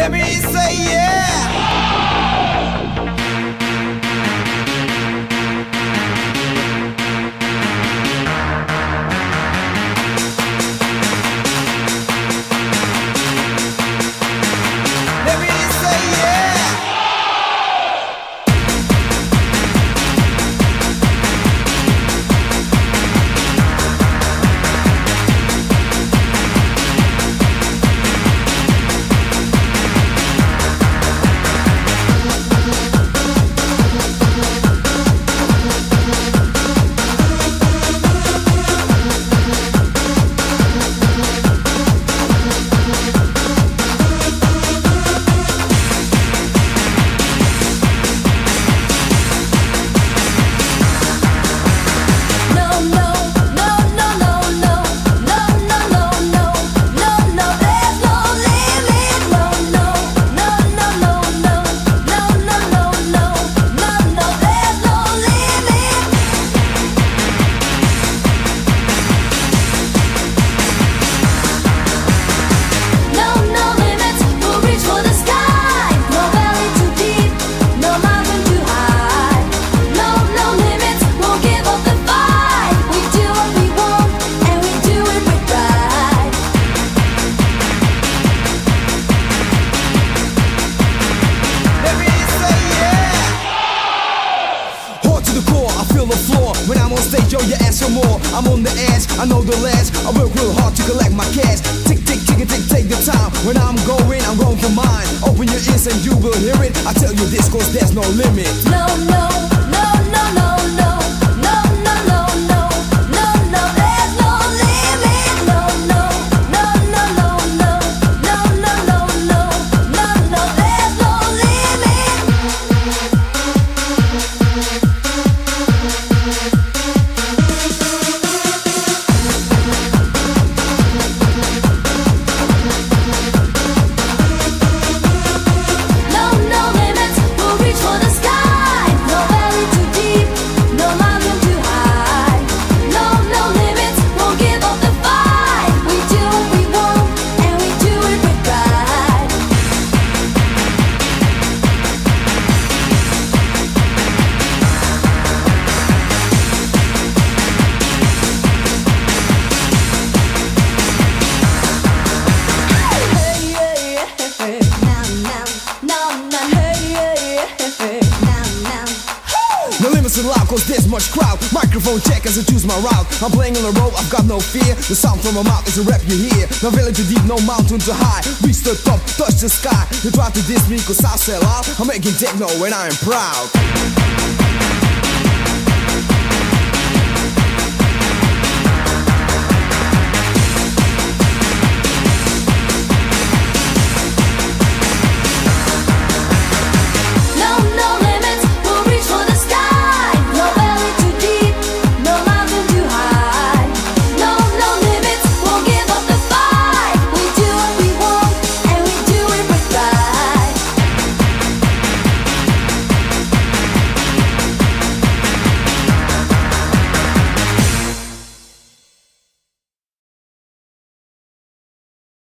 Let me say yeah. To the core, I feel the floor. When I'm on stage, yo, you ask for more. I'm on the edge, I know the ledge. I work real hard to collect my cash. Tick, tick, tick, tick, take the time. When I'm going, I'm going for mine. Open your ears and you will hear it. I tell you this, cause there's no limit. No, no, cause there's much crowd. Microphone check as I choose my route. I'm playing on the road, I've got no fear. The sound from my mouth is a rap you hear. No valley too deep, no mountain too high. Reach the top, touch the sky. You try to diss me cause I sell out. I'm making techno and I am proud.